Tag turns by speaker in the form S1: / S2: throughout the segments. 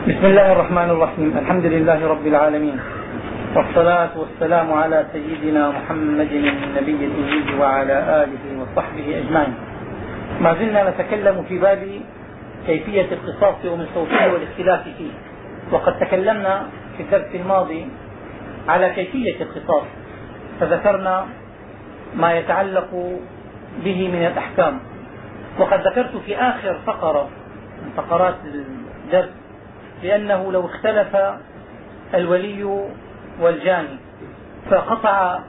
S1: بسم الله الرحمن الرحيم. الحمد لله رب العالمين. والصلاة والسلام على سيدنا محمد النبي الأمي وعلى آله وصحبه أجمعين. ما زلنا نتكلم في باب كيفية القصاص ومن صوته والاختلاف فيه. وقد تكلمنا في الدرس الماضي على كيفية القصاص فذكرنا ما يتعلق به من الأحكام. وقد ذكرت في آخر فقرة من فقرات الدرس بأنه لو اختلف الولي والجاني فقطع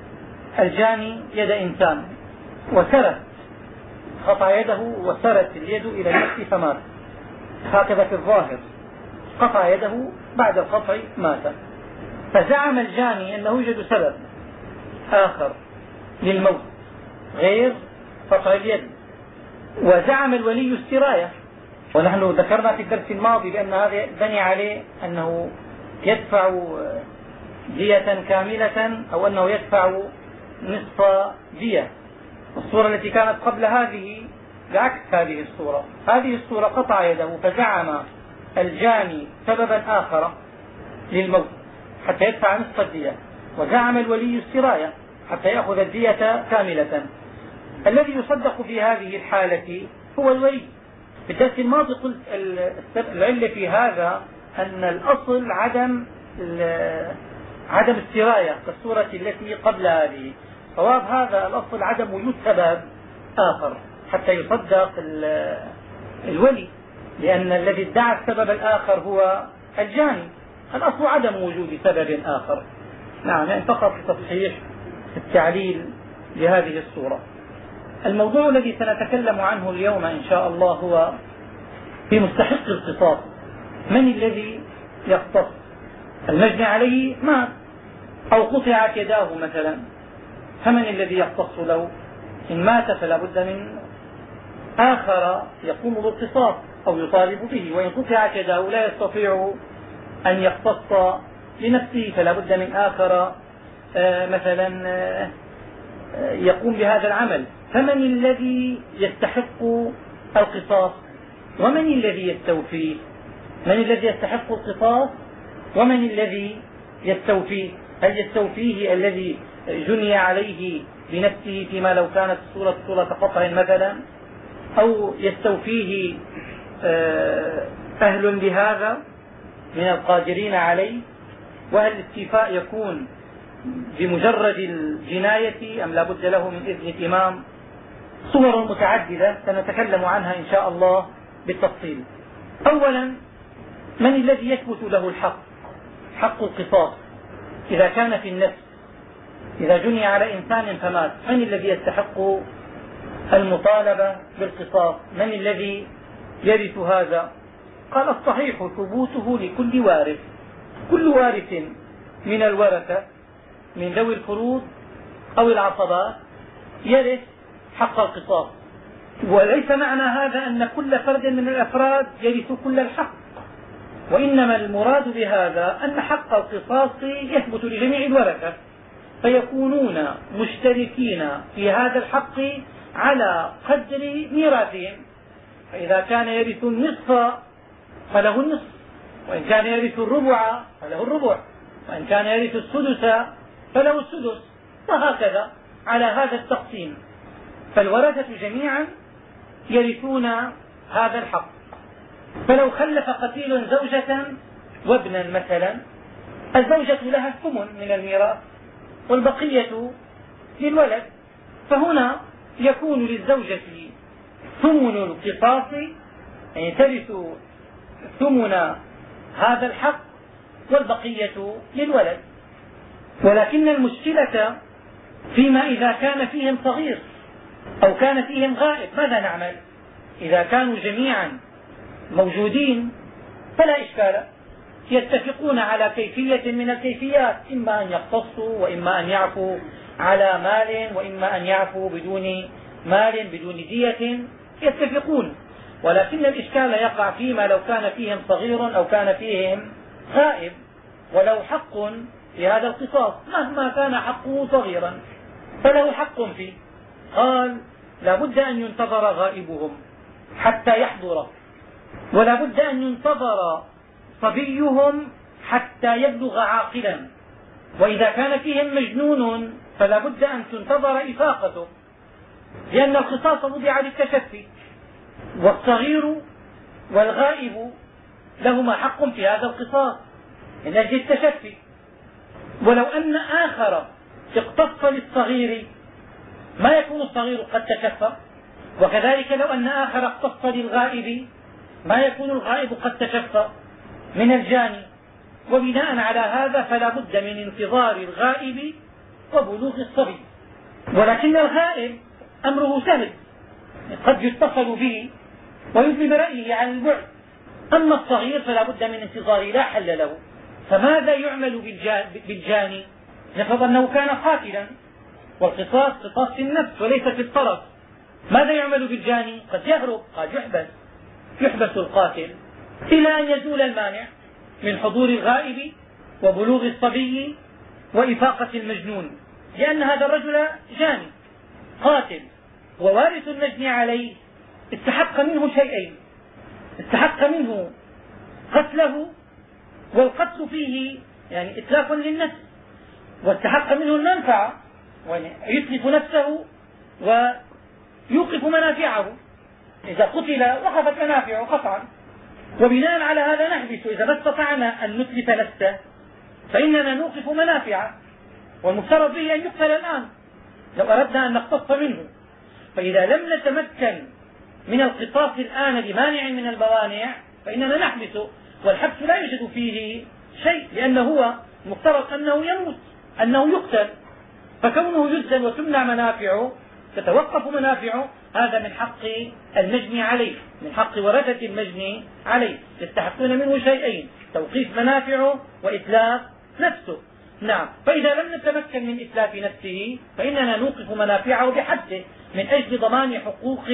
S1: الجاني يد إنسان وسرت قطع يده وسرت اليد إلى النفس فمات. هكذا في الظاهر قطع يده بعد القطع مات. فزعم الجاني أنه يوجد سبب آخر للموت غير قطع اليد. وزعم الولي السراية ونحن ذكرنا في الدرس الماضي بأن هذا بني عليه أنه يدفع دية كاملة أو أنه يدفع نصف دية. الصورة التي كانت قبل هذه بعكس هذه الصورة. هذه الصورة قطع يده فزعم الجاني سببا آخر للموت حتى يدفع نصف الدية. وزعم الولي السراية حتى يأخذ الدية كاملة. الذي يصدق في هذه الحالة هو الولي. في الدرس الماضي قلت العلة في هذا أن الأصل عدم عدم السراية كالصورة التي قبل هذه. صواب هذا الأصل عدم وجود سبب آخر حتى يصدق الولي لأن الذي ادعى السبب الآخر هو الجاني. الأصل عدم وجود سبب آخر. نعم يعني فقط تصحيح التعليل لهذه الصورة. الموضوع الذي سنتكلم عنه اليوم إن شاء الله هو في مستحق القصاص من الذي يقتص المجني عليه مات أو قطعت يداه مثلا. فمن الذي يقتص له؟ إن مات فلا بد من آخر يقوم بالقصاص أو يطالب به. وإن قطعت يداه لا يستطيع أن يقتص لنفسه فلا بد من آخر آه، مثلا آه، يقوم بهذا العمل. فمن الذي يستحق القصاص ومن الذي يستوفيه؟ من الذي يستحق القصاص ومن الذي يستوفيه؟ هل يستوفيه الذي جني عليه بنفسه فيما لو كانت الصورة صورة قطع مثلا؟ أو يستوفيه آه، أهل بهذا من القادرين عليه؟ وهل الاستيفاء يكون بمجرد الجناية أم لا بد له من إذن إمام صور متعددة سنتكلم عنها إن شاء الله بالتفصيل. أولا من الذي يثبت له الحق؟ حق القصاص. إذا كان في النفس إذا جني على إنسان فمات من الذي يستحق المطالبة بالقصاص؟ من الذي يرث هذا؟ قال الصحيح ثبوته لكل وارث. كل وارث من الورثة من ذوي الفروض أو العصبات يرث حق القصاص. وليس معنى هذا أن كل فرد من الأفراد يرث كل الحق. وإنما المراد بهذا أن حق القصاص يثبت لجميع الورثة. فيكونون مشتركين في هذا الحق على قدر ميراثهم. فإذا كان يرث النصف فله النصف. وإن كان يرث الربع فله الربع. وإن كان يرث السدس فله السدس. وهكذا على هذا التقسيم. فالورثة جميعا يرثون هذا الحق. فلو خلف قتيل زوجة وابنا مثلا الزوجة لها الثمن من الميراث والبقية للولد. فهنا يكون للزوجة ثمن القصاص يعني ترث ثمن هذا الحق والبقية للولد. ولكن المشكلة فيما إذا كان فيهم صغير أو كان فيهم غائب ماذا نعمل؟ إذا كانوا جميعا موجودين فلا إشكال. يتفقون على كيفية من الكيفيات إما أن يقتصوا وإما أن يعفوا على مال وإما أن يعفوا بدون مال بدون دية. يتفقون. ولكن الإشكال يقع فيما لو كان فيهم صغير أو كان فيهم غائب. ولو حق في هذا القصاص مهما كان حقه صغيرا فله حق فيه. قال لا بد أن ينتظر غائبهم حتى يحضر. ولا بد أن ينتظر صبيهم حتى يبلغ عاقلا. وإذا كان فيهم مجنون فلا بد أن تنتظر إفاقته لأن القصاص وضع للتشفي. والصغير والغائب لهما حق في هذا القصاص من أجل التشفي. ولو أن آخر اقتص للصغير ما يكون الصغير قد تشفى وكذلك لو أن آخر اقتص للغائب ما يكون الغائب قد تشفى من الجاني. وبناء على هذا فلا بد من انتظار الغائب وبلوغ الصبي ولكن الغائب أمره سهل قد يتصل به ويدلي برأيه عن البعد. أما الصغير فلا بد من انتظاره لا حل له. فماذا يعمل بالجاني؟ نفرض أنه كان قاتلا. والقصاص قصاص في النفس وليس في الطرف. ماذا يعمل بالجاني؟ قد يهرب قد يحبس. يحبس القاتل إلى أن يزول المانع من حضور الغائب وبلوغ الصبي وإفاقة المجنون لأن هذا الرجل جاني قاتل ووارث المجني عليه. استحق منه شيئين. استحق منه قتله والقتل فيه يعني إتلاف للنفس واستحق منه المنفعة يتلف نفسه ويوقف منافعه. إذا قتل وقفت منافعه قطعا وبناء على هذا نحبس. إذا ما استطعنا أن نتلف نفسه فإننا نوقف منافعه. والمفترض به أن يقتل الآن. لو أردنا أن نقتص منه. فإذا لم نتمكن من القصاص الآن بمانع من الموانع فإننا نحبسه والحبس لا يوجد فيه شيء لأنه هو مفترض أنه يموت أنه يقتل. فكونه يسجن وتمنع منافعه تتوقف منافعه هذا من حق المجني عليه من حق ورثة المجني عليه. يستحقون منه شيئين توقيف منافعه وإتلاف نفسه. نعم فإذا لم نتمكن من إتلاف نفسه فإننا نوقف منافعه بحده من أجل ضمان حقوق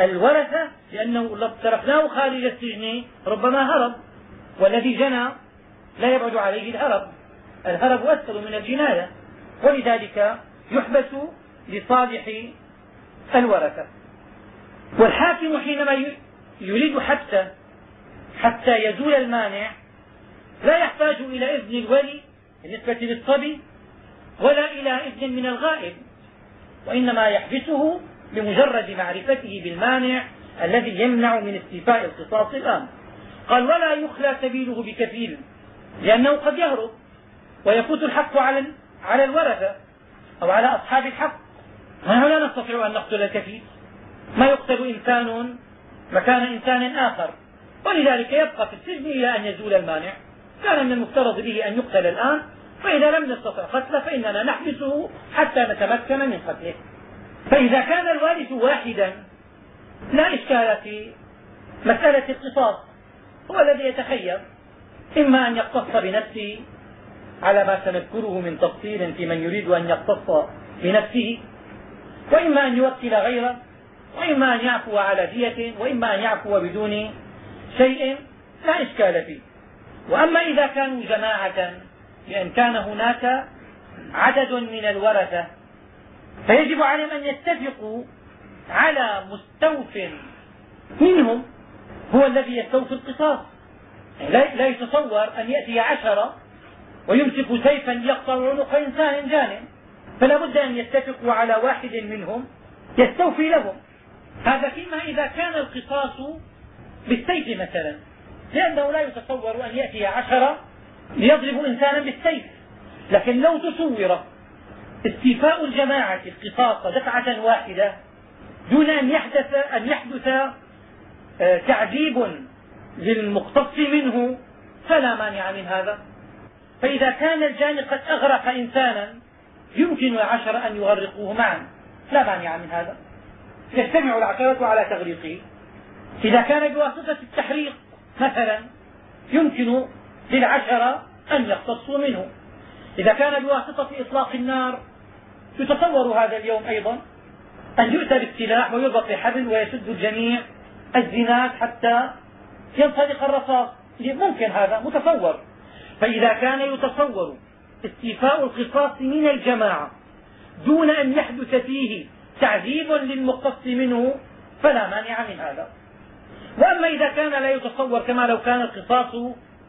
S1: الورثة لأنه لو تركناه خارج السجن ربما هرب والذي جنى لا يبعد عليه الهرب. الهرب أسهل من الجناية. ولذلك يحبس لصالح الورثة. والحاكم حينما يريد حبسه حتى يزول المانع لا يحتاج إلى إذن الولي بالنسبة للصبي ولا إلى إذن من الغائب وإنما يحبسه بمجرد معرفته بالمانع الذي يمنع من استيفاء القصاص الآن. قال ولا يخلى سبيله بكفيل لأنه قد يهرب ويفوت الحق على على الورثة أو على أصحاب الحق. نحن لا نستطيع أن نقتل الكفيل ما يقتل إنسان مكان إنسان آخر. ولذلك يبقى في السجن إلى أن يزول المانع. كان من المفترض به أن يقتل الآن. فإذا لم نستطع قتله فإننا نحبسه حتى نتمكن من قتله. فإذا كان الوارث واحدا لا إشكال في مسألة القصاص. هو الذي يتخير. إما أن يقتص بنفسه على ما سنذكره من تفصيل في من يريد أن يقتص بنفسه وإما أن يوكل غيره وإما أن يعفو على دية وإما أن يعفو بدون شيء لا إشكال فيه. وأما إذا كانوا جماعة بأن كان هناك عدد من الورثة فيجب عليهم أن يتفقوا على مستوف منهم هو الذي يستوفي القصاص. لا يتصور أن يأتي عشرة ويمسك سيفا يقطع عنق إنسان جان فلا بد أن يتفقوا على واحد منهم يستوفي لهم. هذا فيما إذا كان القصاص بالسيف مثلا. لأنه لا يتصور أن يأتي عشرة ليضربوا إنسانا بالسيف. لكن لو تصور استيفاء الجماعة القصاص دفعة واحدة دون أن يحدث أن يحدث آه، تعذيب للمقتص منه فلا مانع من هذا. فإذا كان الجاني قد أغرق إنسانا يمكن العشرة أن يغرقوه معا. لا مانع من هذا. يجتمع العشرة على تغريقه. إذا كان بواسطة التحريق مثلا يمكن للعشرة أن يقتصوا منه. إذا كان بواسطة إطلاق النار يتصور هذا اليوم أيضا أن يؤتى بالسلاح ويربط بحبل ويسد الجميع الزناد حتى ينطلق الرصاص. ممكن هذا متصور. فإذا كان يتصور استيفاء القصاص من الجماعة دون أن يحدث فيه تعذيب للمقتص منه فلا مانع من هذا. وأما إذا كان لا يتصور كما لو كان القصاص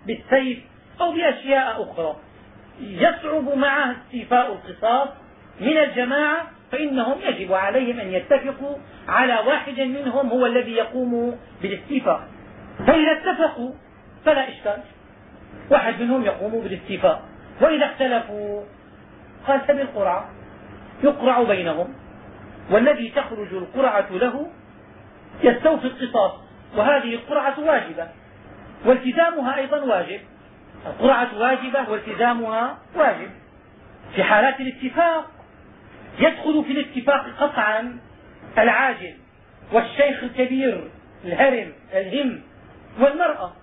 S1: بالسيف أو بأشياء أخرى يصعب معها استيفاء القصاص من الجماعة فإنهم يجب عليهم أن يتفقوا على واحد منهم هو الذي يقوم بالاستيفاء. فإذا اتفقوا فلا إشكال. واحد منهم يقوم بالاستيفاء. وإذا اختلفوا قال فبالقرعة يقرع بينهم والذي تخرج القرعة له يستوفي القصاص وهذه القرعة واجبة. والتزامها أيضا واجب. القرعة واجبة والتزامها واجب. في حالات الاتفاق يدخل في الاتفاق قطعا العاجل والشيخ الكبير الهرم الهم والمرأة.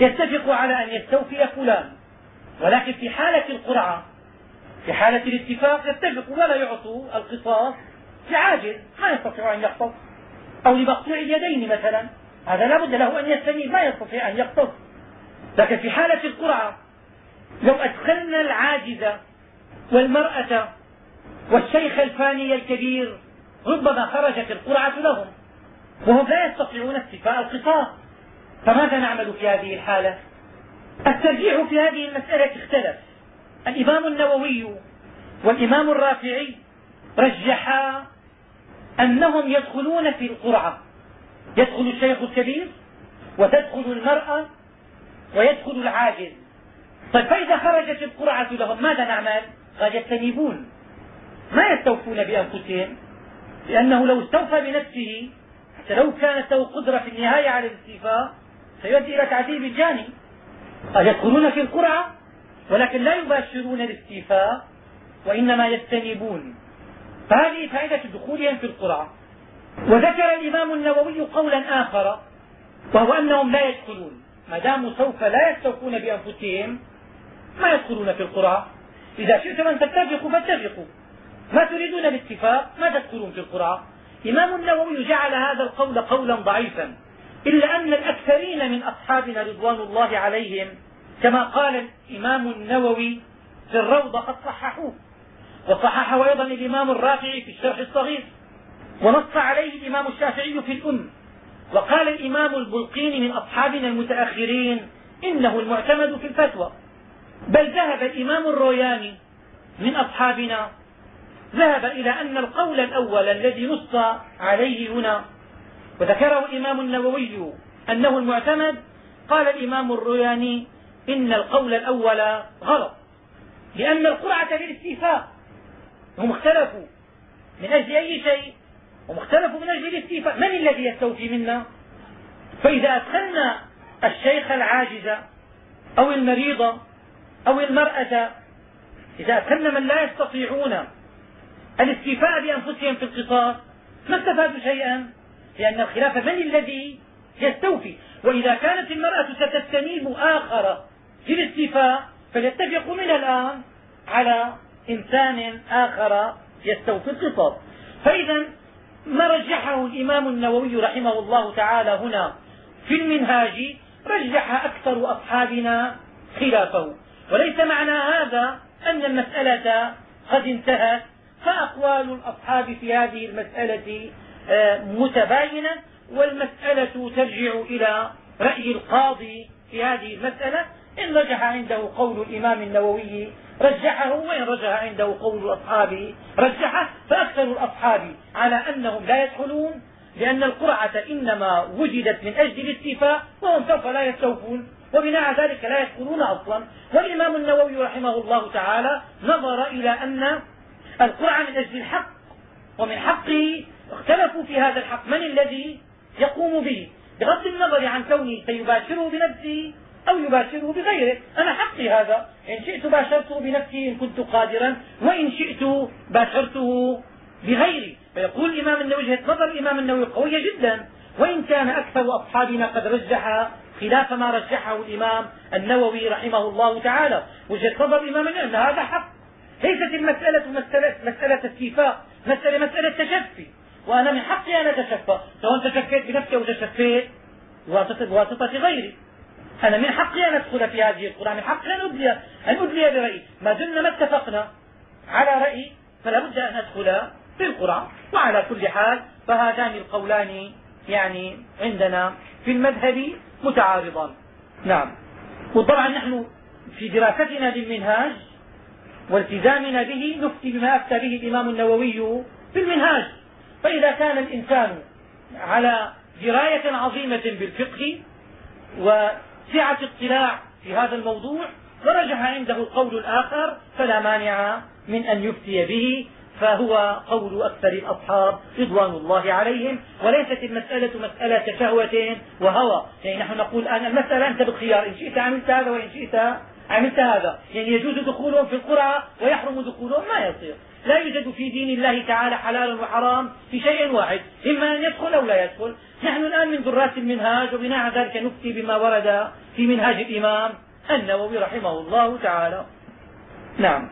S1: يتفق على أن يستوفي فلان ولكن في حالة القرعة في حالة الاتفاق يتفقوا ولا يعطوا القصاص لعاجل ما يستطيع أن يقتص أو لمقطوع اليدين مثلا هذا لا بد له أن يستنيب ما يستطيع أن يقتص لكن في حالة القرعة لو أدخلنا العاجز والمرأة والشيخ الفاني الكبير ربما خرجت القرعة لهم وهم لا يستطيعون استيفاء القصاص. فماذا نعمل في هذه الحالة؟ الترجيح في هذه المسألة اختلف. الإمام النووي والإمام الرافعي رجحا أنهم يدخلون في القرعة. يدخل الشيخ الكبير وتدخل المرأة ويدخل العاجز طيب فإذا خرجت القرعة لهم ماذا نعمل؟ قال يجتنبون. ما يستوفون بأنفسهم؟ لأنه لو استوفى بنفسه حتى لو كانت له قدرة في النهاية على الاستيفاء سيؤدي إلى تعذيب الجاني. قد يدخلون في القرعة ولكن لا يباشرون الاستيفاء وإنما يجتنبون. فهذه فائدة دخولهم في القرعة. وذكر الإمام النووي قولا آخر وهو أنهم لا يدخلون. ما داموا سوف لا يستوفون بأنفسهم ما يدخلون في القرعة. إذا شئتم أن تتفقوا فاتفقوا. ما تريدون الاتفاق ما تدخلون في القرعة. إمام النووي جعل هذا القول قولا ضعيفا. إلا أن الأكثرين من أصحابنا رضوان الله عليهم كما قال الإمام النووي في الروضة قد صححوه. وصححه أيضا الإمام الرافعي في الشرح الصغير. ونص عليه الإمام الشافعي في الأم. وقال الإمام البلقيني من أصحابنا المتأخرين إنه المعتمد في الفتوى. بل ذهب الإمام الروياني من أصحابنا ذهب إلى أن القول الأول الذي نص عليه هنا وذكره الإمام النووي أنه المعتمد قال الإمام الروياني إن القول الأول غلط لأن القرعة بالاستيفاء هم اختلفوا من أجل أي شيء هم اختلفوا من أجل الاستيفاء. من الذي يستوفي منا؟ فإذا أدخلنا الشيخ العاجز أو المريضة أو المرأة إذا أدخلنا من لا يستطيعون الاستيفاء بأنفسهم في القصاص ما استفادوا شيئا؟ لأن الخلاف من الذي يستوفي؟ وإذا كانت المرأة ستستنيب آخر في الاستيفاء فليتفقوا من الآن على إنسان آخر يستوفي القصاص فإذا ما رجحه الإمام النووي رحمه الله تعالى هنا في المنهاج؟ رجح أكثر أصحابنا خلافه. وليس معنى هذا أن المسألة قد انتهت فأقوال الأصحاب في هذه المسألة متباينة والمسألة ترجع إلى رأي القاضي في هذه المسألة. إن رجح عنده قول الإمام النووي رجحه. وإن رجح عنده قول الأصحاب رجحه. فأكثر الأصحاب على أنهم لا يدخلون لأن القرعة إنما وجدت من أجل الاستيفاء وهم سوف لا يستوفون. وبناء ذلك لا يدخلون أصلا. والإمام النووي رحمه الله تعالى نظر إلى أن القرعة من أجل الحق ومن حقه اختلفوا في هذا الحق. من الذي يقوم به؟ بغض النظر عن كونه سيباشره بنفسه أو يباشره بغيره. أنا حقي هذا. إن شئت باشرته بنفسي إن كنت قادرا. وإن شئت باشرته بغيري. فيقول الإمام النووي وجهه نظر الإمام النووي قوية جدا. وإن كان أكثر أصحابنا قد رجح خلاف ما رجحه الإمام النووي رحمه الله تعالى. وجهة نظر الإمام النووي أن هذا حق. ليست المسألة مسألة, مسألة استيفاء مسألة مسألة تشفي. وأنا من حقي أن أتشفى. سواء تشفيت بنفسي أو تشفيت بواسطة غيري. أنا من حقي أن أدخل في هذه القرى من حقي أن أدلي, أن أدلي برأيي. ما دمنا ما اتفقنا على رأي فلا بد أن أدخل في القرى وعلى كل حال فهذان القولان يعني عندنا في المذهب متعارضان. نعم. وطبعا نحن في دراستنا للمنهاج والتزامنا به نفتي بما أفتى به الإمام النووي في المنهاج. فإذا كان الإنسان على دراية عظيمة بالفقه وسعة اطلاع في هذا الموضوع ورجح عنده القول الآخر فلا مانع من أن يفتي به فهو قول أكثر الأصحاب رضوان الله عليهم وليست المسألة مسألة شهوة وهوى. يعني نحن نقول الآن المسألة أنت بالخيار إن شئت عملت هذا وإن شئت عملت هذا. يعني يجوز دخولهم في القرعة ويحرم دخولهم ما يصير. لا يوجد في دين الله تعالى حلال وحرام في شيء واحد إما أن يدخل أو لا يدخل. نحن الآن من ذرات المنهاج وبناء على ذلك نفتي بما ورد في منهاج الإمام النووي رحمه الله تعالى. نعم.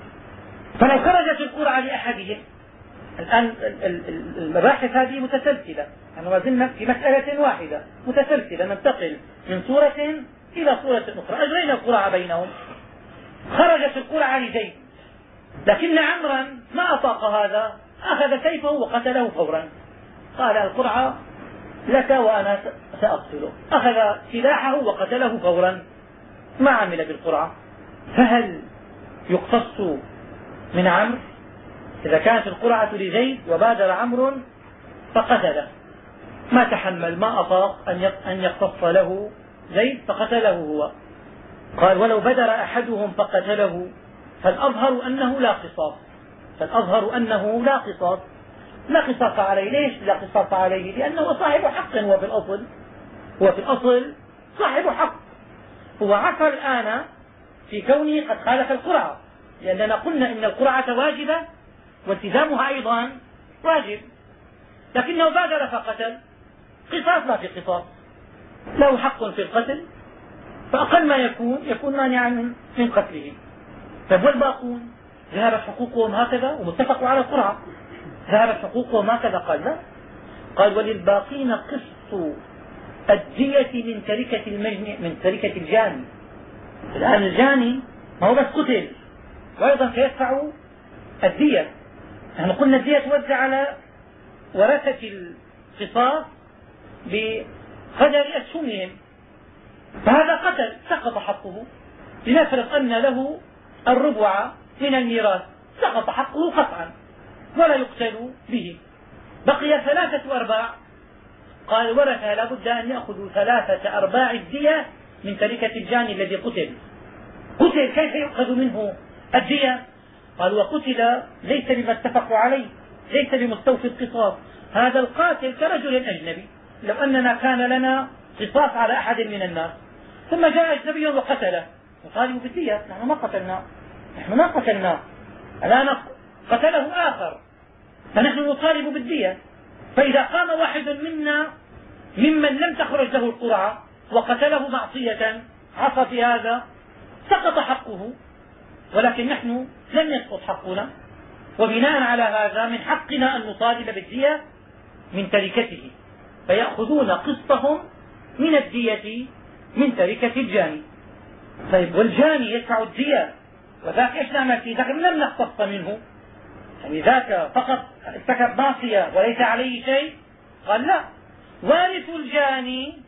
S1: فلو خرجت القرعة لأحدهم الآن المباحث هذه متسلسلة. نحن ما زلنا في مسألة واحدة متسلسلة ننتقل من صورة إلى صورة أخرى. أجرينا القرعة بينهم. خرجت القرعة لزيد لكن عمرا ما أطاق هذا أخذ سيفه وقتله فورا. قال القرعة لك وأنا سأقتله. أخذ سلاحه وقتله فورا. ما عمل بالقرعة. فهل يقتص من عمرو؟ إذا كانت القرعة لزيد وبادر عمرو فقتله. ما تحمل ما أطاق أن يقتص له زيد فقتله هو. قال ولو بدر أحدهم فقتله. فالأظهر أنه لا قصاص فالأظهر أنه لا قصاص لا قصاص عليه. ليش لا قصاص عليه؟ لأنه صاحب حق هو في الأصل. هو في الأصل صاحب حق. هو عفى الآن في كونه قد خالف القرعة. لأننا قلنا إن القرعة واجبة والتزامها أيضا واجب. لكنه بادر فقتل قصاص ما في قصاص له حق في القتل. فأقل ما يكون يكون مانعا من قتله طيب والباقون ذهبت حقوقهم هكذا ومتفقوا على القرعة. ذهبت حقوقهم هكذا قال لا. قال وللباقين قسط الدية من تركة المجن من تركة الجاني. الآن الجاني ما هو بس قتل وأيضا سيدفع الدية. نحن قلنا الدية توزع على ورثة القصاص بقدر أسهمهم. فهذا قتل سقط حقه. لنفرض أن له الربع من الميراث. سقط حقه قطعا. ولا يقتل به. بقي ثلاثة أرباع. قال الورثة لا بد أن يأخذوا ثلاثة أرباع الدية من تركة الجاني الذي قتل. قتل كيف يؤخذ منه الدية؟ قال وقتل ليس بما اتفقوا عليه ليس بمستوفي القصاص. هذا القاتل كرجل أجنبي. لو أننا كان لنا قصاص على أحد من الناس. ثم جاء أجنبي وقتله. نطالب بالدية نحن ما قتلناه نحن ما قتلناه الآن قتله آخر. فنحن نطالب بالدية. فإذا قام واحد منا ممن لم تخرج له القرعة وقتله معصية عصى في هذا سقط حقه. ولكن نحن لم يسقط حقنا. وبناء على هذا من حقنا أن نطالب بالدية من تركته. فيأخذون قسطهم من الدية من تركة الجاني. طيب والجاني يدفع الدية. وذاك إيش نعمل فيه؟ ذاك لم نقتص منه. يعني ذاك فقط ارتكب معصية وليس عليه شيء؟ قال لا. وارث الجاني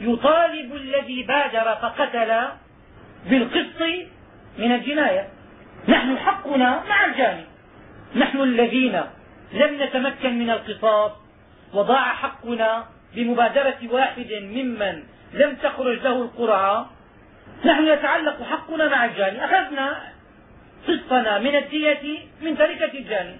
S1: يطالب الذي بادر فقتل بالقسط من الجناية. نحن حقنا مع الجاني. نحن الذين لم نتمكن من القصاص. وضاع حقنا بمبادرة واحد ممن لم تخرج له القرعة. نحن يتعلق حقنا مع الجاني. أخذنا قسطنا من الدية من تركة الجاني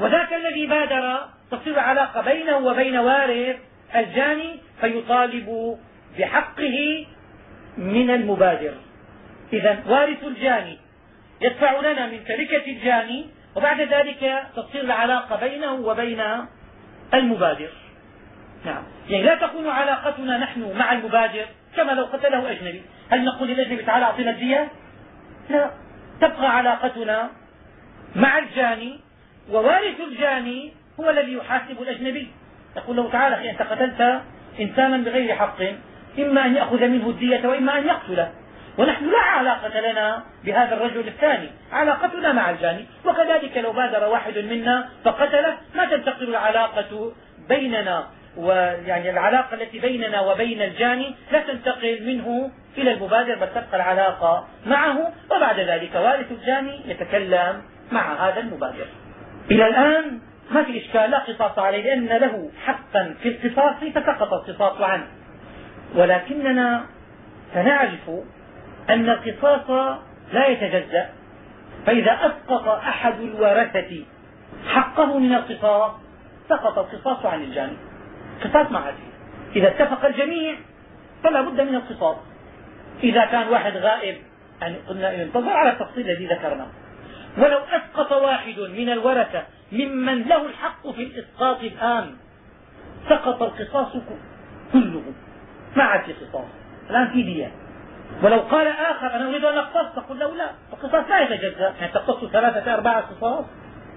S1: وذاك الذي بادر تصير علاقة بينه وبين وارث الجاني فيطالب بحقه من المبادر. إذا وارث الجاني يدفع لنا من تركة الجاني وبعد ذلك تصير العلاقة بينه وبين المبادر. نعم. يعني لا تكون علاقتنا نحن مع المبادر كما لو قتله أجنبي. هل نقول للأجنبي تعالى أعطنا الدية؟ لا. تبقى علاقتنا مع الجاني ووارث الجاني هو الذي يحاسب الأجنبي. يقول له تعالى أخي أنت قتلت إنسانا بغير حق إما أن يأخذ منه الدية وإما أن يقتله. ونحن لا علاقة لنا بهذا الرجل الثاني. علاقتنا مع الجاني. وكذلك لو بادر واحد منا فقتله ما تنتقل العلاقة بيننا. ويعني العلاقة التي بيننا وبين الجاني لا تنتقل منه إلى المبادر بل تبقى العلاقة معه وبعد ذلك وارث الجاني يتكلم مع هذا المبادر. إلى الآن ما في إشكال لا قصاص عليه لأن له حقا في القصاص فسقط القصاص عنه. ولكننا سنعرف أن القصاص لا يتجزأ. فإذا أسقط أحد الورثة حقه من القصاص سقط القصاص عن الجاني. قصاص مع هذه. إذا اتفق الجميع فلا بد من القصاص إذا كان واحد غائب يعني قلنا انتظر على التفصيل الذي ذكرناه. ولو أسقط واحد من الورثة ممن له الحق في الإسقاط الآن سقط القصاص كله. ما عاد في قصاص. الآن في دية. ولو قال آخر أنا أريد أن أقتص تقول له لا. القصاص لا يتجزأ. يعني تقتص ثلاثة أرباع قصاص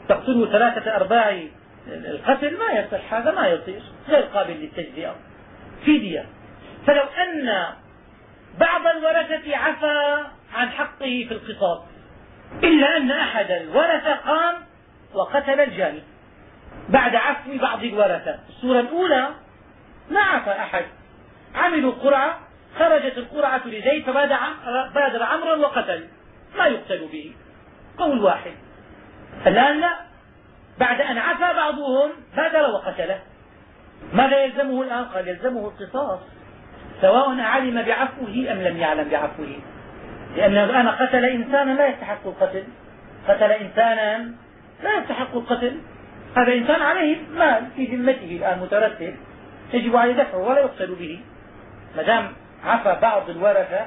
S1: تقتله ثلاثة أرباع القتل ما يصح هذا ما يصير غير قابل للتجزئة. في دية فلو أن بعض الورثة عفى عن حقه في القصاص إلا أن أحد الورثة قام وقتل الجاني بعد عفو بعض الورثة. الصورة الأولى ما عفى أحد. عملوا قرعة خرجت القرعة لزيد فبادر عمرو وقتل. ما يقتل به. قول واحد. الآن لا بعد أن عفى بعضهم بادر وقتله ماذا يلزمه الآن؟ قال يلزمه القصاص. سواء علم بعفوه أم لم يعلم بعفوه. لأنه الآن قتل إنسانا لا يستحق القتل. قتل إنسانا لا يستحق القتل. هذا إنسان عليه مال في ذمته الآن مترتب. يجب عليه دفعه ولا يقتل به. ما دام عفى بعض الورثة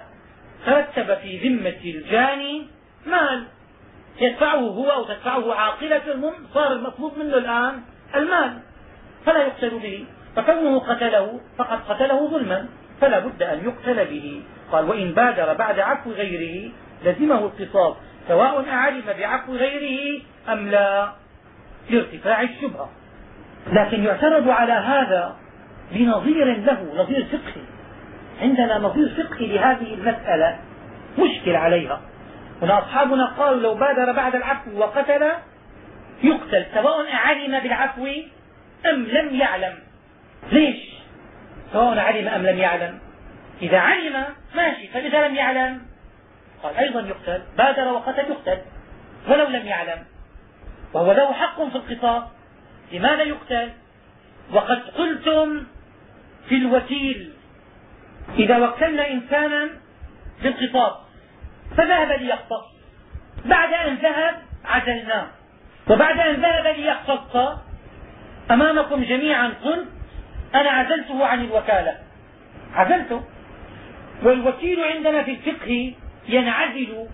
S1: ترتب في ذمة الجاني مال. يدفعه هو أو تدفعه عاقلة المهم صار المطلوب منه الآن المال. فلا يقتل به. فكونه قتله. فقد قتله ظلما. فلا بد أن يقتل به. قال وإن بادر بعد عفو غيره لزمه القصاص سواء أعلم بعفو غيره أم لا. لارتفاع الشبهة. لكن يعترض على هذا بنظير له نظير فقهي. عندنا نظير فقهي لهذه المسألة. مشكل عليها. هنا أصحابنا قالوا لو بادر بعد العفو وقتل يقتل سواء علم بالعفو أم لم يعلم. ليش؟ سواء علم أم لم يعلم. إذا علم ماشي فإذا لم يعلم؟ قال أيضا يقتل بادر وقتل يقتل ولو لم يعلم. وهو له حق في القصاص. لماذا يقتل؟ وقد قلتم في الوكيل إذا وكلنا إنسانا بالقصاص فذهب ليقتص بعد أن ذهب عزلناه. وبعد أن ذهب ليقتص أمامكم جميعا قلت أنا عزلته عن الوكالة. عزلته. والوكيل عندنا في الفقه ينعزل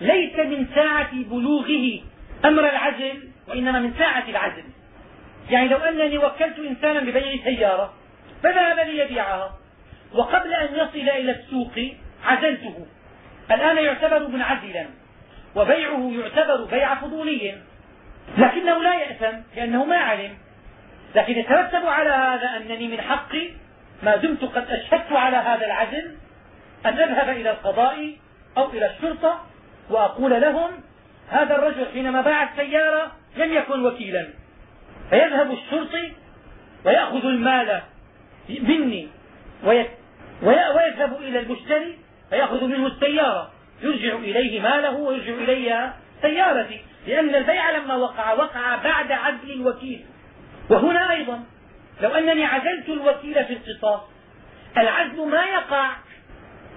S1: ليس من ساعة بلوغه أمر العزل وإنما من ساعة العزل. يعني لو أنني وكلت إنسانا ببيع سيارة فذهب ليبيعها. وقبل أن يصل إلى السوق عزلته. الآن يعتبر منعزلا وبيعه يعتبر بيع فضولي لكنه لا يأثم لأنه ما علم. لكن يترتب على هذا أنني من حقي ما دمت قد أشهدت على هذا العزل أن أذهب إلى القضاء أو إلى الشرطة وأقول لهم هذا الرجل حينما باع السيارة لم يكن وكيلا. فيذهب الشرطي ويأخذ المال مني ويذهب إلى المشتري فيأخذ منه السيارة. يرجع إليه ماله ويرجع إلي سيارتي لأن البيع لما وقع وقع بعد عزل الوكيل. وهنا أيضا لو أنني عزلت الوكيل في القصاص العزل ما يقع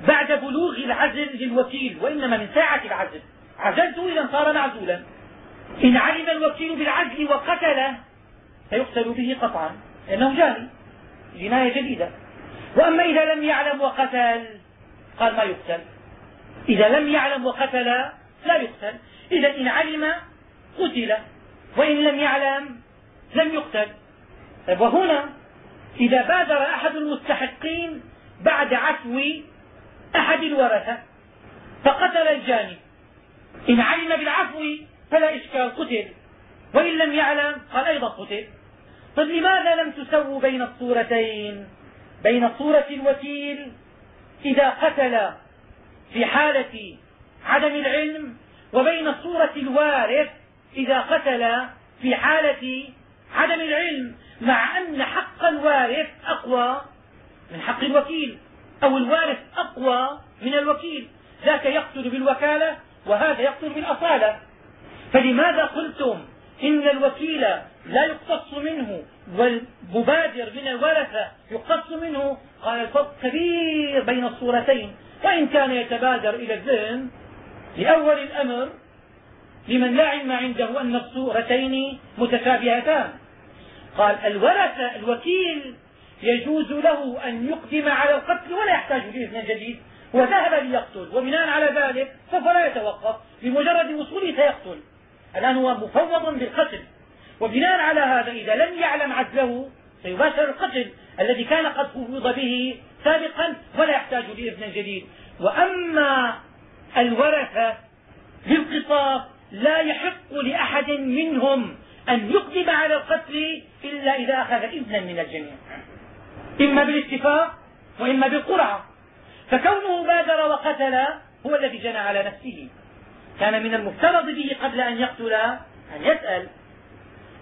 S1: بعد بلوغ العزل للوكيل وإنما من ساعة العزل. عزلته إذا صار معزولا. إن علم الوكيل بالعزل وقتله فيقتل به قطعا. لأنه جاني جناية جديدة. وأما إذا لم يعلم وقتل قال ما يقتل. إذا لم يعلم وقتل لا يقتل. إذا إن علم قتل وإن لم يعلم لم يقتل. طيب وهنا إذا بادر أحد المستحقين بعد عفو أحد الورثة فقتل الجاني. إن علم بالعفو فلا إشكال قتل. وإن لم يعلم قال أيضا قتل. طيب لماذا لم تسووا بين الصورتين؟ بين صورة الوكيل إذا قتل في حالة عدم العلم وبين صورة الوارث إذا قتل في حالة عدم العلم مع أن حق الوارث أقوى من حق الوكيل أو الوارث أقوى من الوكيل. ذاك يقتل بالوكالة وهذا يقتل بالأصالة. فلماذا قلتم إن الوكيل لا يقتص منه والمبادر من الورثة يقتص منه. قال الفرق كبير بين الصورتين. وإن كان يتبادر إلى الذهن لأول الأمر لمن لا علم عنده أن الصورتين متشابهتان. قال الورثة الوكيل يجوز له أن يقدم على القتل ولا يحتاج لإذن جديد. هو ذهب ليقتل. وبناء على ذلك سوف لا يتوقف. بمجرد وصوله سيقتل. الآن هو مفوض بالقتل. وبناء على هذا إذا لم يعلم عدله سيباشر القتل الذي كان قد فوض به سابقا ولا يحتاج لإذن جديد. وأما الورثة بالقصاص لا يحق لأحد منهم أن يقدم على القتل إلا إذا أخذ إذنا من الجميع. إما بالاتفاق وإما بالقرعة. فكونه بادر وقتل هو الذي جنى على نفسه. كان من المفترض به قبل أن يقتل أن يسأل.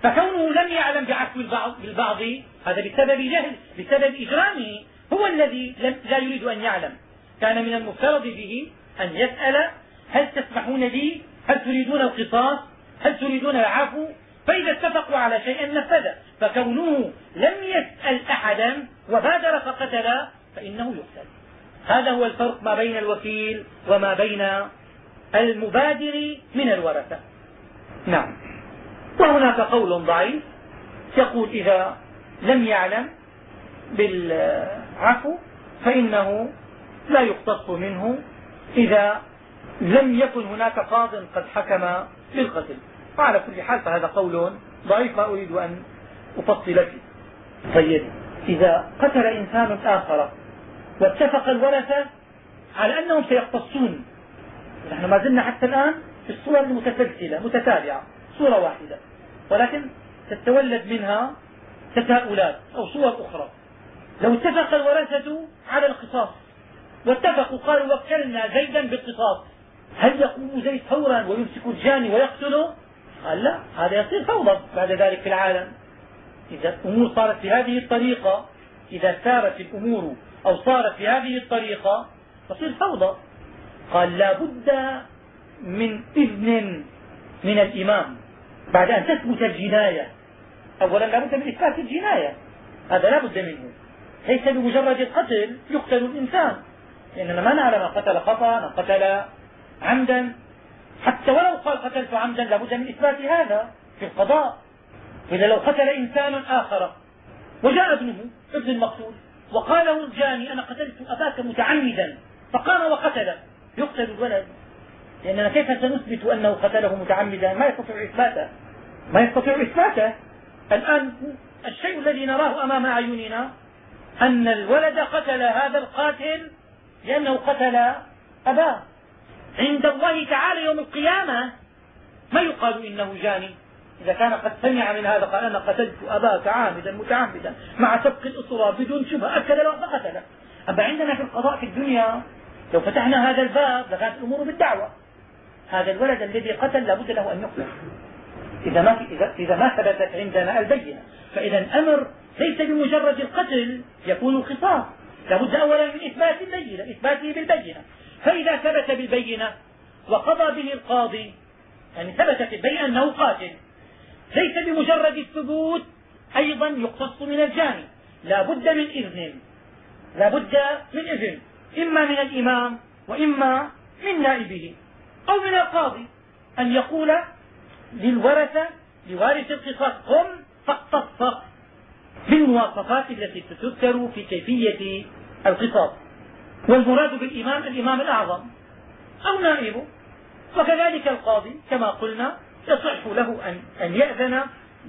S1: فكونه لم يعلم بعفو البعض بالبعض هذا بسبب جهل بسبب إجرامه هو الذي لا يريد أن يعلم. كان من المفترض به أن يسأل هل تسمحون لي؟ هل تريدون القصاص؟ هل تريدون العفو؟ فإذا اتفقوا على شيء نفذ فكونه لم يسأل أحدا وبادر فقتل فإنه يقتل. هذا هو الفرق ما بين الوكيل وما بين المبادر من الورثة. نعم. وهناك قول ضعيف يقول إذا لم يعلم بالعفو فإنه لا يقتص منه إذا لم يكن هناك قاض قد حكم بالقتل. وعلى كل حال فهذا قول ضعيف ما أريد أن أفصل فيه طيب إذا قتل إنسان آخر واتفق الورثة على أنهم سيقتصون. نحن ما زلنا حتى الآن في الصور المتسلسلة متتابعة صورة واحدة. ولكن تتولد منها تساؤلات أو صور أخرى. لو اتفق الورثة على القصاص واتفقوا قالوا وكلنا زيدا بالقصاص هل يقوم زيد فورا ويمسك الجاني ويقتله؟ قال لا هذا يصير فوضى بعد ذلك في العالم. إذا الأمور صارت بهذه الطريقة إذا سارت الأمور أو صارت بهذه الطريقة تصير فوضى. قال لا بد من إذن من الإمام. بعد أن تثبت الجناية. أولا لا بد من إثبات الجناية. هذا لا بد منه. ليس بمجرد القتل يقتل الإنسان. لأننا ما نعلم من قتل خطأ من قتل عمدا. حتى ولو قال قتلت عمدا لابد من إثبات هذا في القضاء. إذا لو قتل إنسان آخر. وجاء ابنه ابن المقتول وقال الجاني أنا قتلت أباك متعمدا. فقام وقتله. يقتل الولد. لأننا كيف سنثبت أنه قتله متعمدا؟ ما يستطيع إثباته. ما يستطيع إثباته. الآن الشيء الذي نراه أمام أعيننا أن الولد قتل هذا القاتل لأنه قتل أباه. عند الله تعالى يوم القيامة ما يقال إنه جاني. إذا كان قد سمع من هذا قال أنا قتلت أباك عامدا متعمدا مع سبق الأسرة بدون شبهة. أكد فقتله أما عندنا في القضاء في الدنيا لو فتحنا هذا الباب لكانت الأمور بالدعوة. هذا الولد الذي قتل لابد له أن يقتل. إذا ما, إذا, ما ثبتت عندنا البينة. فإذا الأمر ليس بمجرد القتل يكون القصاص لابد أولا من إثبات البينة إثباته بالبينة. فإذا ثبت بالبينة وقضى به القاضي يعني ثبتت البينة أنه قاتل. ليس بمجرد الثبوت أيضا يقتص من الجاني. لا بد من إذن. لا بد من إذن. إما من الإمام وإما من نائبه. أو من القاضي أن يقول للورثة لوارث القصاص قم فاقتص بالمواصفات التي تذكر في كيفية القصاص. والمراد بالإمام الإمام الأعظم. أو نائبه وكذلك القاضي كما قلنا يصح له أن, أن يأذن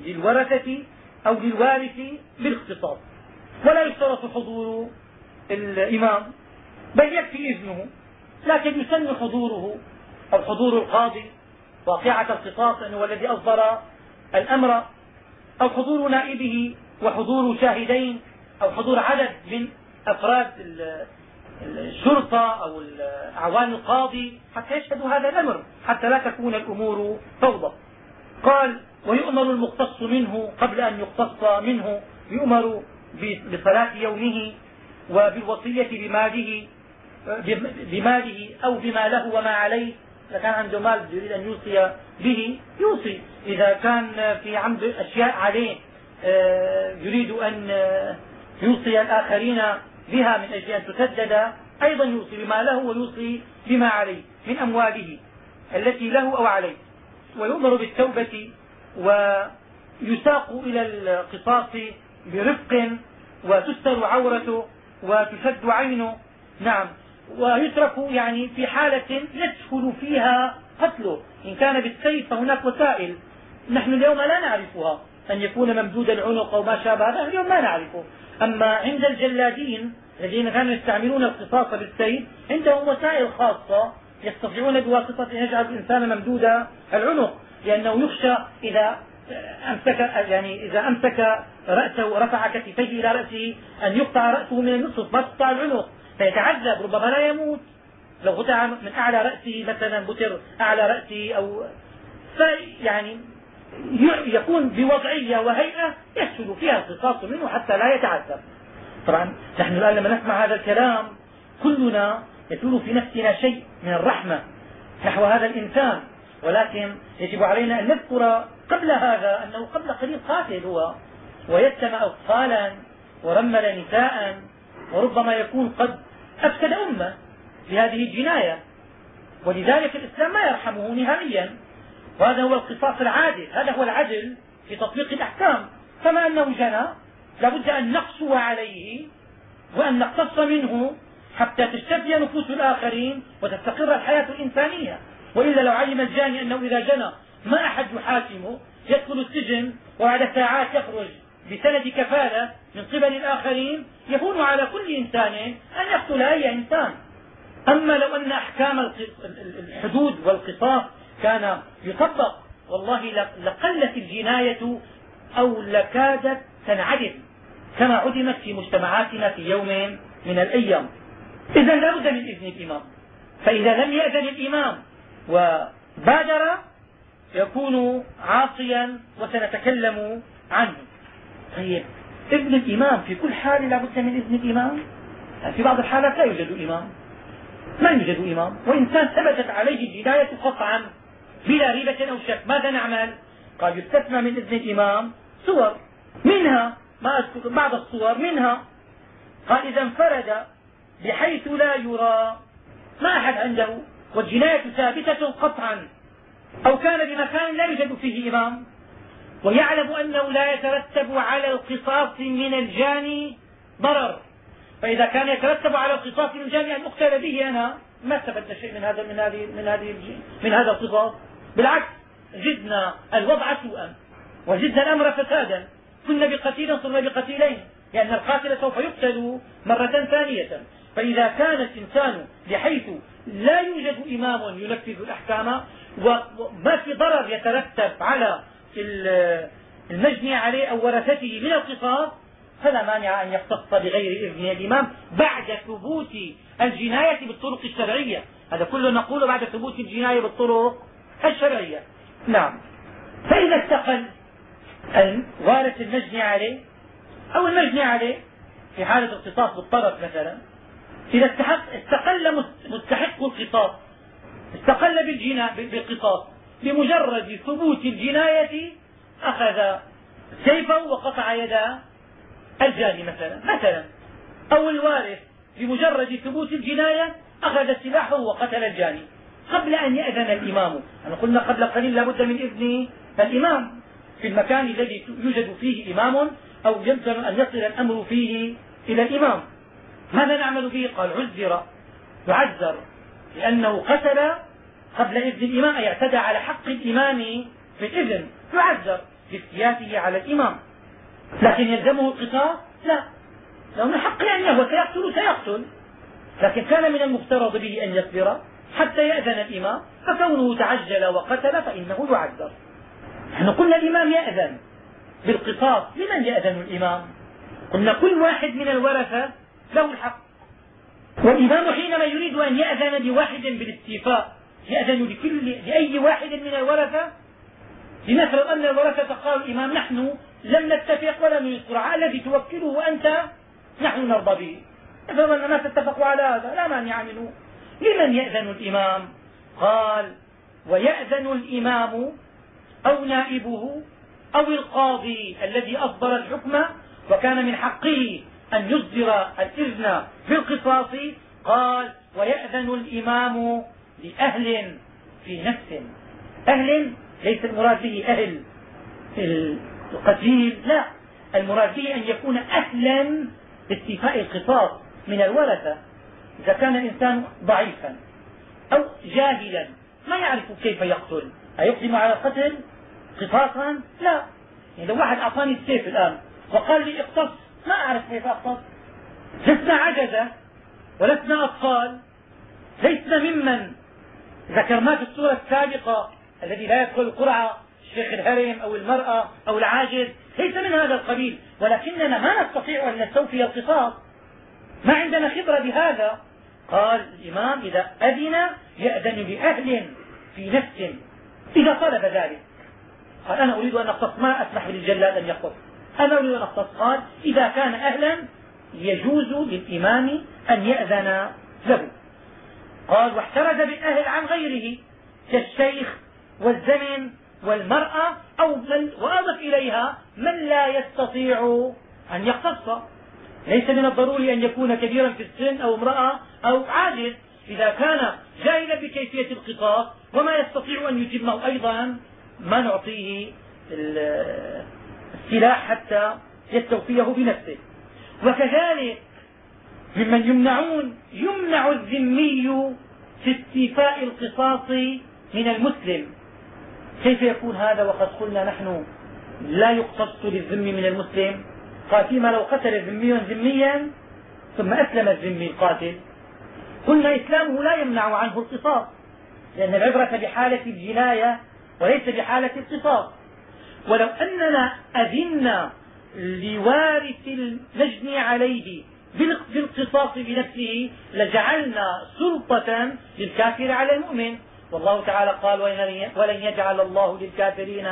S1: للورثة أو للوارث بالاختصاص. ولا يشترط حضور الإمام بل يكفي إذنه لكن يسن حضوره أو حضور القاضي واقعة القصاص لأنه هو الذي أصدر الأمر. أو حضور نائبه وحضور شاهدين. أو حضور عدد من أفراد الشرطة أو أعوان القاضي حتى يشهدوا هذا الأمر حتى لا تكون الأمور فوضى. قال ويؤمر المختص منه قبل أن يقتص منه. يؤمر بصلاة يومه وبالوصية بماله بماله أو بما له وما عليه إذا كان عنده مال يريد أن يوصي به يوصي. إذا كان في عنده أشياء عليه آه، يريد أن آه، يوصي الآخرين بها من أجل أن تسدد أيضا يوصي بما له ويوصي بما عليه من أمواله التي له أو عليه. ويؤمر بالتوبة ويساق إلى القصاص برفق وتستر عورته وتشد عينه. نعم. ويترك يعني في حالة يسهل فيها قتله. إن كان بالسيف فهناك وسائل. نحن اليوم لا نعرفها. أن يكون ممدود العنق أو ما شابه هذا اليوم ما نعرفه. أما عند الجلادين الذين كانوا يستعملون القصاص بالسيف عندهم وسائل خاصة يستطيعون بواسطة أن يجعل الإنسان ممدود العنق لأنه يخشى إذا امسك يعني إذا أمسك رأسه ورفع كتفيه إلى رأسه أن يقطع رأسه من النصف ما تقطع العنق. فيتعذب ربما لا يموت. لو قطع من أعلى رأسه مثلا بتر أعلى رأسه أو فيعني يكون بوضعية وهيئة يسهل فيها القصاص منه حتى لا يتعذب. طبعا نحن الآن لما نسمع هذا الكلام كلنا يثور في نفسنا شيء من الرحمة نحو هذا الإنسان. ولكن يجب علينا أن نذكر قبل هذا أنه قبل قليل قاتل هو ويتم أطفالا ورمل نساء وربما يكون قد أفسد أمة بهذه الجناية. ولذلك الإسلام ما يرحمه نهائيا. وهذا هو القصاص العادل هذا هو العدل في تطبيق الأحكام. كما أنه جنى لابد أن نقسو عليه وأن نقتص منه حتى تشتفي نفوس الآخرين وتستقر الحياة الإنسانية. وإلا لو علم الجاني أنه إذا جنى ما أحد يحاكمه يدخل السجن وبعد ساعات يخرج. بسند كفالة من قبل الآخرين يهون على كل إنسان أن يقتل أي إنسان. أما لو أن أحكام الحدود والقصاص كان يطبق والله لقلت الجناية أو لكادت تنعدم كما عدمت في مجتمعاتنا في يوم من الأيام. إذا لا بد من إذن الإمام. فإذا لم يأذن الإمام وبادر يكون عاصيا وسنتكلم عنه. طيب. إذن الإمام في كل حال لا بد من إذن الإمام؟ في بعض الحالات لا يوجد إمام. ما يوجد إمام؟ وإنسان ثبتت عليه الجناية قطعا بلا ريبة أو شك ماذا نعمل؟ قال يستثنى من إذن الإمام صور. منها ما أذكر بعض الصور منها قال إذا انفرد بحيث لا يرى ما أحد عنده والجناية ثابتة قطعا أو كان بمكان لا يوجد فيه إمام. ويعلم أنه لا يترتب على القصاص من الجاني ضرر. فإذا كان يترتب على القصاص من الجاني أن أقتل به أنا ما استفدنا شيء من هذا من هذه من هذه من هذا القصاص. بالعكس زدنا الوضع سوءا وزدنا الأمر فسادا. كنا بقتيل صرنا بقتيلين لأن القاتل سوف يقتل مرة ثانية. فإذا كان الإنسان بحيث لا يوجد إمام ينفذ الأحكام وما في ضرر يترتب على المجني عليه أو ورثته من القصاص فلا مانع أن يختص بغير إذن الإمام بعد ثبوت الجناية بالطرق الشرعية. هذا كله نقوله بعد ثبوت الجناية بالطرق الشرعية. نعم. فإذا استقل الوارث المجني عليه أو المجني عليه في حالة اختصاص بالطرف مثلا إذا استحق استقل مستحق القصاص استقل بالقصاص بمجرد ثبوت الجناية أخذ سيفه وقطع يد الجاني مثلا مثلا. أو الوارث بمجرد ثبوت الجناية أخذ سلاحه وقتل الجاني. قبل أن يأذن الإمام. أنا قلنا قبل قليل لا بد من إذن الإمام. في المكان الذي يوجد فيه إمام أو يمكن أن يصل الأمر فيه إلى الإمام. ماذا نعمل به قال عذر يعذر لأنه قتل قبل إذن الإمام أي اعتدى على حق الإمام بالإذن يعذر بافتياته على الإمام. لكن يلزمه القصاص لا. لو من حق يعني هو سيقتل سيقتل. لكن كان من المفترض به أن يصبر حتى يأذن الإمام فكونه تعجل وقتل فإنه يعذر. نحن قلنا الإمام يأذن بالقصاص لمن يأذن الإمام؟ قلنا كل واحد من الورثة له الحق. والإمام حينما يريد أن يأذن بواحد بالاستيفاء يأذن لكل لأي واحد من الورثة؟ لنفرض أن الورثة قالوا الإمام نحن لم نتفق ولم يذكر الذي توكله أنت نحن نرضى به. افرض أن الناس اتفقوا على هذا لا مانع منه. لمن يأذن الإمام؟ قال ويأذن الإمام أو نائبه أو القاضي الذي أصدر الحكم وكان من حقه أن يصدر الإذن بالقصاص. قال ويأذن الإمام لأهل في نفس. أهل ليس المراد به أهل القتيل لا. المراد به أن يكون أهلا لاستيفاء القصاص من الورثة إذا كان الإنسان ضعيفا أو جاهلا. ما يعرف كيف يقتل؟ أيقدم على القتل قصاصا لا. يعني لو واحد أعطاني السيف الآن وقال لي اقتص ما أعرف كيف أقتص. لسنا عجزة ولسنا أطفال لسنا ممن ذكرناه في السورة السابقة الذي لا يدخل القرعة الشيخ الهرم أو المرأة أو العاجز ليس من هذا القبيل. ولكننا ما نستطيع أن نستوفي القصاص. ما عندنا خبرة بهذا؟ قال الإمام إذا أذن يأذن لأهل في نفس. إذا طلب ذلك. قال أنا أريد أن أقتص. ما أسمح للجلاد أن يقتص أنا أريد أن أقتص. قال إذا كان أهلا يجوز للإمام أن يأذن له. قال واحترز بالأهل عن غيره كالشيخ والزمن والمرأة أو من وأضف إليها من لا يستطيع أن يقتص. ليس من الضروري أن يكون كبيرا في السن أو امرأة أو عاجز إذا كان جاهلا بكيفية القصاص وما يستطيع أن يتمه أيضا ما نعطيه السلاح حتى يستوفيه بنفسه. وكذلك ممن يمنعون يمنع الذمي في استيفاء القصاص من المسلم. كيف يكون هذا وقد قلنا نحن لا يقتص للذم من المسلم؟ قال فيما لو قتل ذمي ذميا ثم أسلم الذمي القاتل. قلنا إسلامه لا يمنع عنه القصاص لأن العبرة بحالة الجناية وليس بحالة القصاص. ولو أننا أذنا لوارث المجني عليه بالقصاص بنفسه لجعلنا سلطة للكافر على المؤمن. والله تعالى قال ولن يجعل الله للكافرين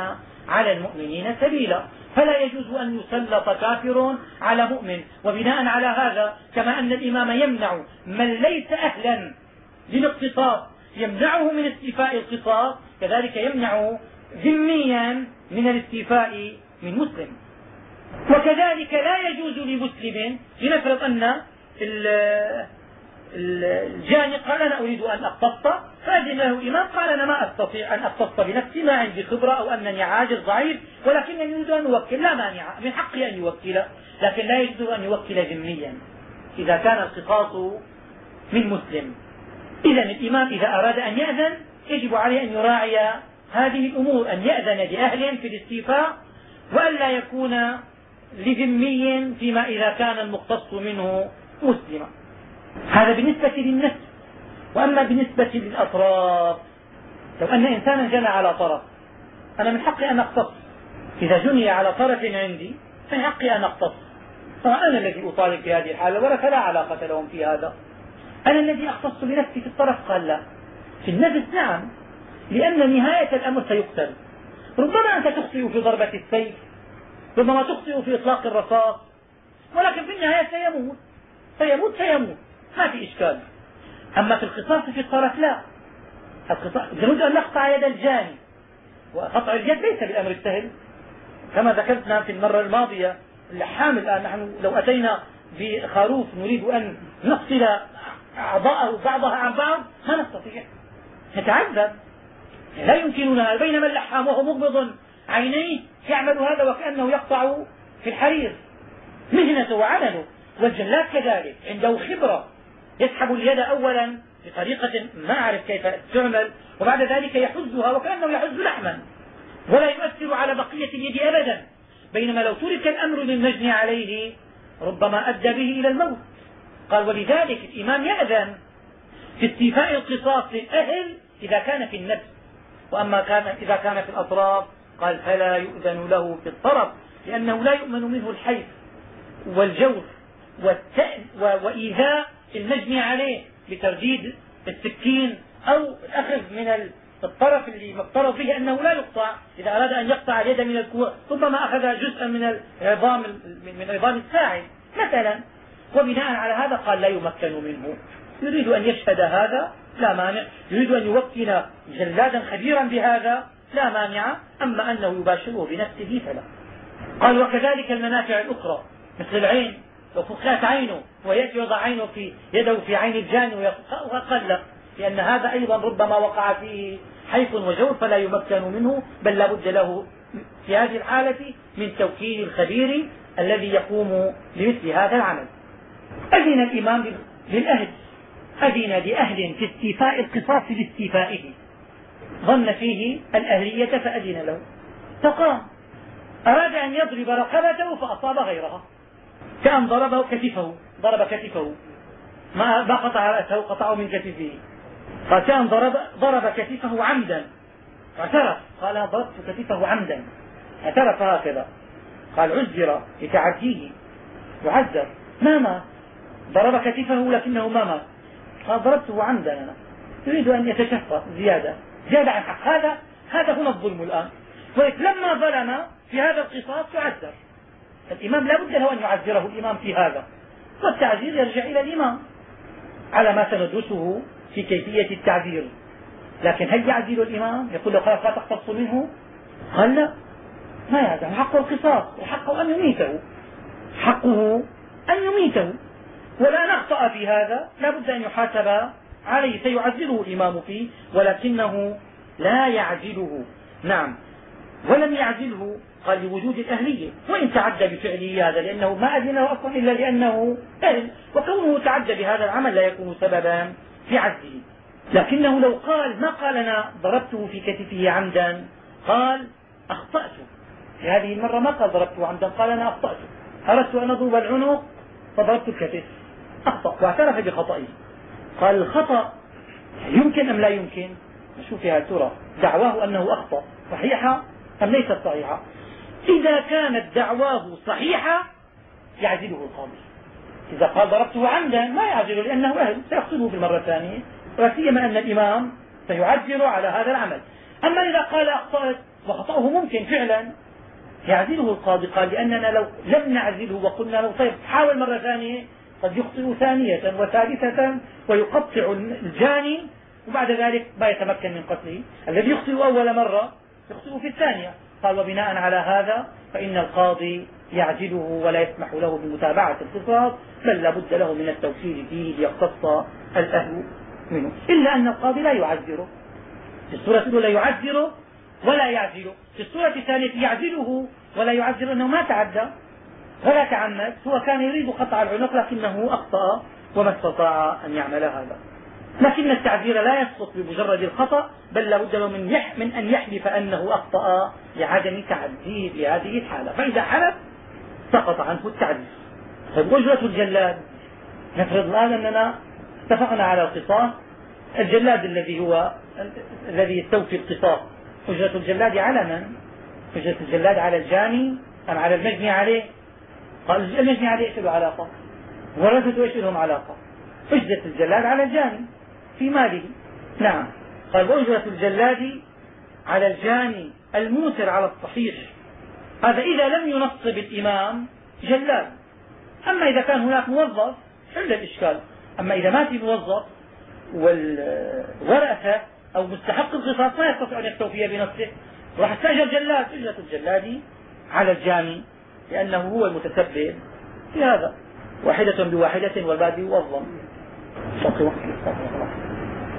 S1: على المؤمنين سبيلا فلا يجوز أن يسلط كافر على مؤمن. وبناء على هذا كما أن الإمام يمنع من ليس أهلا للاقتصاص يمنعه من استيفاء القصاص كذلك يمنع ذميا من الاستيفاء من مسلم. وكذلك لا يجوز لمسلم لنفرض أن الجاني قال أنا أريد أن أقتص. فأذن له الإمام قال أنا ما أستطيع أن أقتص بنفسي ما عندي خبرة أو أنني عاجز ضعيف ولكنني أريد أن أوكل. لا مانع من حقي أن يوكل لكن لا يجوز أن يوكل ذميا إذا كان القصاص من مسلم. إذا الإمام إذا أراد أن يأذن يجب عليه أن يراعي هذه الأمور أن يأذن لأهل في الاستيفاء وألا يكون لذمي فيما إذا كان المقتص منه مسلما هذا بالنسبة للنفس وأما بالنسبة للأطراف لو أن إنسانا جنى على طرف أنا من حقي أن أقتص. إذا جني على طرف عندي من حقي أن أقتص. طبعا أنا الذي أطالب في هذه الحالة ولا فلا علاقة لهم في هذا. أنا الذي أختص بنفسي في الطرف؟ قال لا. في النفس نعم لأن نهاية الأمر سيقتل. ربما أنت تخطئ في ضربة السيف ربما تخطئ في إطلاق الرصاص ولكن في النهاية سيموت. سيموت سيموت ما في إشكال. أما في القصاص في الطرف لا. نريد أن نقطع يد الجاني. وقطع اليد ليس بالأمر السهل كما ذكرتنا في المرة الماضية اللحام الآن نحن لو أتينا بخروف نريد أن نفصل أعضاءه بعضها عن بعض ما نستطيع. نتعذب. لا يمكننا. بينما اللحام وهو مغمض عينيه يعمل هذا وكأنه يقطع في الحرير. مهنته وعمله. والجلاد كذلك. عنده خبرة. يسحب اليد أولا بطريقة ما أعرف كيف تعمل وبعد ذلك يحزها وكأنه يحز لحما. ولا يؤثر على بقية اليد أبدا. بينما لو ترك الأمر للمجني عليه ربما أدى به إلى الموت. قال ولذلك الإمام يأذن في استيفاء القصاص للأهل إذا كان في النفس. وأما كان إذا كان في الأطراف قال فلا يؤذن له في الطرف لأنه لا يؤمن منه الحيف والجور وإيذاء المجني عليه بترديد السكين أو الأخذ من الطرف اللي مفترض به أنه لا يقطع إذا أراد أن يقطع اليد من الكوع ربما أخذ جزءا من العظام من عظام الساعد مثلا. وبناء على هذا قال لا يمكن منه. يريد أن يشهد هذا لا مانع. يريد أن يوكل جلادا خبيرا بهذا لا مانع. أما أنه يباشره بنفسه فلا. قال وكذلك المنافع الأخرى مثل العين. لو فقعت عينه ويأتي يضع عينه في يده في عين الجاني وقل لأن هذا أيضا ربما وقع فيه حيف وجور فلا يمكن منه بل لا بد له في هذه الحالة من توكيل الخبير الذي يقوم بمثل هذا العمل. أذن الإمام للأهل أذن لأهل في استيفاء القصاص لاستيفائه ظن فيه الأهلية فأذن له. فقام أراد أن يضرب رقبته فأصاب غيرها. كأن ضربه كتفه ضرب كتفه. ما ما قطع رأسه قطعه من كتفه. قال كأن ضرب, ضرب كتفه عمدا. اعترف. قال ضربت كتفه عمدا. اعترف هكذا. قال عذر لتعديه. يعذر. ما مات ضرب كتفه لكنه ما مات قال ضربته عمدا أنا. يريد أن يتشفى زيادة. زيادة عن حق. هذا هذا هنا الظلم الآن. لما ظلم في هذا القصاص يعذر. الإمام لا بد له أن يعذره الإمام في هذا. والتعذير يرجع إلى الإمام على ما سندرسه في كيفية التعذير. لكن هل يعزل الإمام؟ يقول له خلاص لا تقتص منه. قال لا. ما يعزل حقه القصاص وحقه أن يميته. حقه أن يميته. ولا نخطأ في هذا. لا بد أن يحاسب عليه سيعزله الإمام فيه. ولكنه لا يعزله نعم. ولم يعزله. قال لوجود الأهلية. وإن تعدى بفعله هذا لأنه ما أذن له أصلا إلا لأنه أهل. وكونه تعدى بهذا العمل لا يكون سببا في عزله لكنه لو قال ما قال أنا ضربته في كتفه عمدا قال أخطأت. في هذه المرة ما قال ضربته عمدا قال أنا أخطأت. أردت أن أضرب العنق فضربت الكتف. أخطأ واعترف بخطئه. قال الخطأ يمكن أم لا يمكن؟ نشوف يا ترى دعواه أنه أخطأ. صحيحة؟ أم ليست صحيحة. إذا كانت دعواه صحيحة يعزله القاضي إذا قال ضربته عمدا ما يعزله لأنه أهل سيقتله في المرة الثانية. ولا سيما أن الإمام سيعزل على هذا العمل. أما إذا قال أخطأت وخطأه ممكن فعلا يعزله القاضي. قال لأننا لو لم نعزله وقلنا له طيب حاول مرة ثانية قد يخطئ ثانية وثالثة ويقطع الجاني وبعد ذلك ما يتمكن من قتله. الذي يخطئ أول مرة يخطئ في الثانية. قال وبناء على هذا فإن القاضي يعجله ولا يسمح له بمتابعة القصاص بل لا بد له من التوكيل فيه ليقتص الأهل منه. إلا أن القاضي لا يعذره. في السورة الأولى يعذره ولا يعزله في السورة الثانية يعزله ولا يعذر أنه ما تعدى. ولا تعمد. هو كان يريد قطع العنق لكنه أخطأ وما استطاع أن يعمل هذا. لكن التعذير لا يسقط بمجرد الخطأ بل لابد له من, يح من أن يحلف أنه أخطأ لعدم تعذير هذه الحالة فإذا حلف سقط عنه التعذير طيب أجرة الجلاد نفرض الآن أننا اتفقنا على القصاص الجلاد الذي هو الذي يستوفي القصاص أجرة الجلاد على من؟ أجرة الجلاد على الجاني أم على المجني عليه؟ قال المجني عليه إيش له علاقة؟ ورثته إيش لهم علاقة؟ أجرة الجلاد على الجاني في ماله. نعم. قال وأجرة الجلاد على الجاني الموسر على الصحيح. هذا إذا لم ينصب الإمام جلاد. أما إذا كان هناك موظف حل الإشكال. أما إذا ما في موظف والورثة أو مستحق القصاص ما يستطيع أن يستوفي بنفسه. راح استأجر جلاد. اجرة الجلاد على الجاني لأنه هو المتسبب في هذا. واحدة بواحدة والباقي يوظم